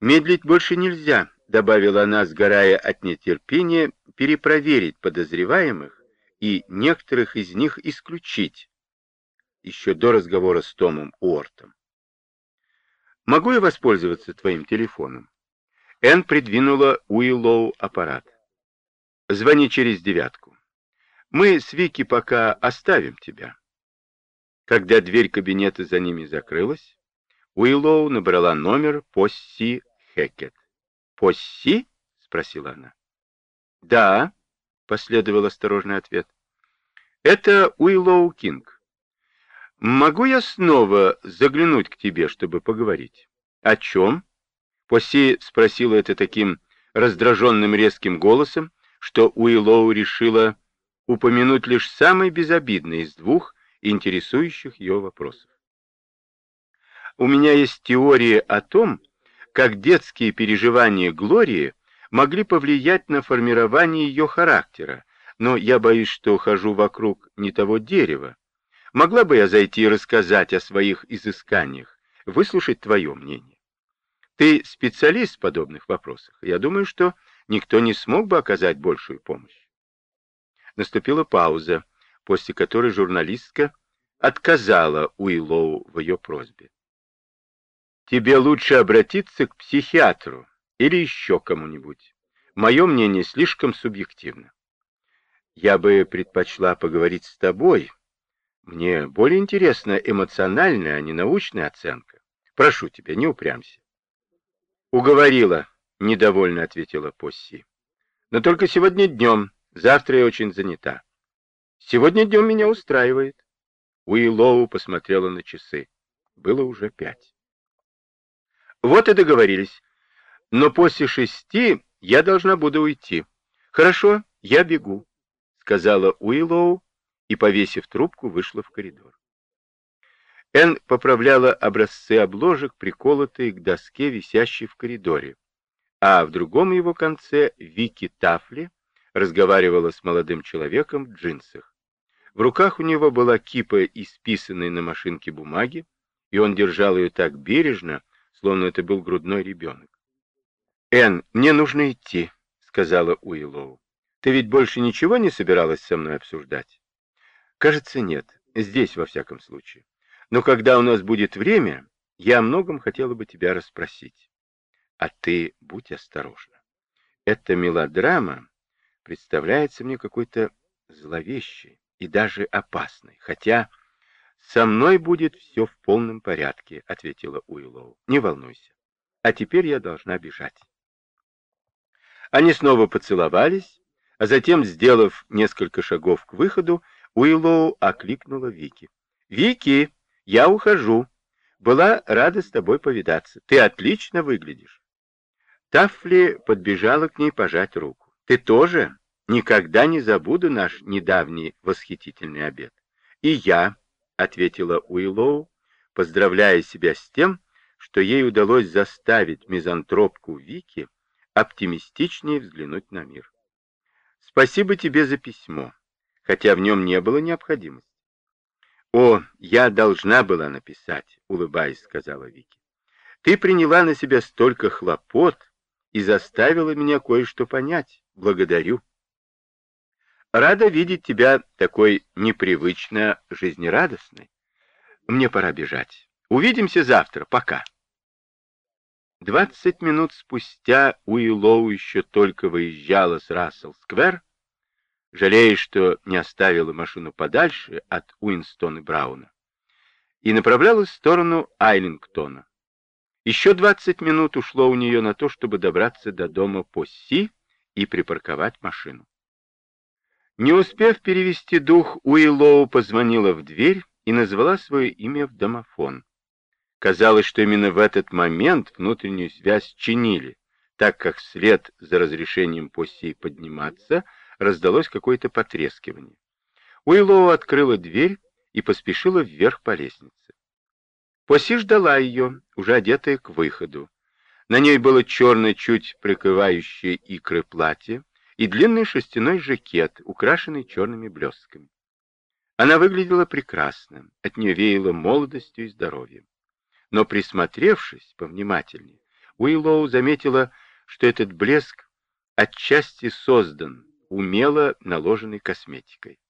Медлить больше нельзя, добавила она, сгорая от нетерпения, перепроверить подозреваемых и некоторых из них исключить, еще до разговора с Томом Уортом. «Могу я воспользоваться твоим телефоном?» Энн придвинула Уиллоу аппарат. «Звони через девятку. Мы с Вики пока оставим тебя». Когда дверь кабинета за ними закрылась, Уиллоу набрала номер Посси Хекет. «Посси?» — спросила она. «Да», — последовал осторожный ответ. «Это Уиллоу Кинг. Могу я снова заглянуть к тебе, чтобы поговорить?» «О чем?» Посси спросила это таким раздраженным резким голосом, что Уиллоу решила упомянуть лишь самый безобидный из двух интересующих ее вопросов. У меня есть теория о том, как детские переживания Глории могли повлиять на формирование ее характера, но я боюсь, что хожу вокруг не того дерева. Могла бы я зайти и рассказать о своих изысканиях, выслушать твое мнение? Ты специалист в подобных вопросах. Я думаю, что никто не смог бы оказать большую помощь. Наступила пауза, после которой журналистка отказала Уиллоу в ее просьбе. «Тебе лучше обратиться к психиатру или еще кому-нибудь. Мое мнение слишком субъективно. Я бы предпочла поговорить с тобой. Мне более интересна эмоциональная, а не научная оценка. Прошу тебя, не упрямься. Уговорила, недовольно ответила Посси. Но только сегодня днем, завтра я очень занята. Сегодня днем меня устраивает. Уиллоу посмотрела на часы. Было уже пять. Вот и договорились. Но после шести я должна буду уйти. Хорошо, я бегу, сказала Уиллоу и, повесив трубку, вышла в коридор. Энн поправляла образцы обложек, приколотые к доске, висящей в коридоре. А в другом его конце Вики Тафли разговаривала с молодым человеком в джинсах. В руках у него была кипа исписанной на машинке бумаги, и он держал ее так бережно, словно это был грудной ребенок. «Энн, мне нужно идти», — сказала Уиллоу. «Ты ведь больше ничего не собиралась со мной обсуждать?» «Кажется, нет. Здесь, во всяком случае. Но когда у нас будет время, я о многом хотела бы тебя расспросить. А ты будь осторожна. Эта мелодрама представляется мне какой-то зловещей и даже опасной, хотя со мной будет все в полном порядке, ответила Уиллоу. Не волнуйся. А теперь я должна бежать. Они снова поцеловались, а затем, сделав несколько шагов к выходу, Уиллоу окликнула Вики. «Вики, я ухожу. Была рада с тобой повидаться. Ты отлично выглядишь». Тафли подбежала к ней пожать руку. «Ты тоже? Никогда не забуду наш недавний восхитительный обед». «И я», — ответила Уиллоу, поздравляя себя с тем, что ей удалось заставить мизантропку Вики оптимистичнее взглянуть на мир. Спасибо тебе за письмо, хотя в нем не было необходимости. О, я должна была написать, улыбаясь, сказала Вики. Ты приняла на себя столько хлопот и заставила меня кое-что понять. Благодарю. Рада видеть тебя такой непривычно жизнерадостной. Мне пора бежать. Увидимся завтра. Пока. Двадцать минут спустя Уиллоу еще только выезжала с Рассел-сквер, жалея, что не оставила машину подальше от Уинстона Брауна, и направлялась в сторону Айлингтона. Еще двадцать минут ушло у нее на то, чтобы добраться до дома Посси и припарковать машину. Не успев перевести дух, Уиллоу позвонила в дверь и назвала свое имя в домофон. Казалось, что именно в этот момент внутреннюю связь чинили, так как вслед за разрешением Посси подниматься раздалось какое-то потрескивание. Уиллоу открыла дверь и поспешила вверх по лестнице. Посси ждала ее, уже одетая к выходу. На ней было черное, чуть прикрывающее икры платье и длинный шерстяной жакет, украшенный черными блестками. Она выглядела прекрасно, от нее веяло молодостью и здоровьем но, присмотревшись повнимательнее, Уиллоу заметила, что этот блеск отчасти создан, умело наложенной косметикой.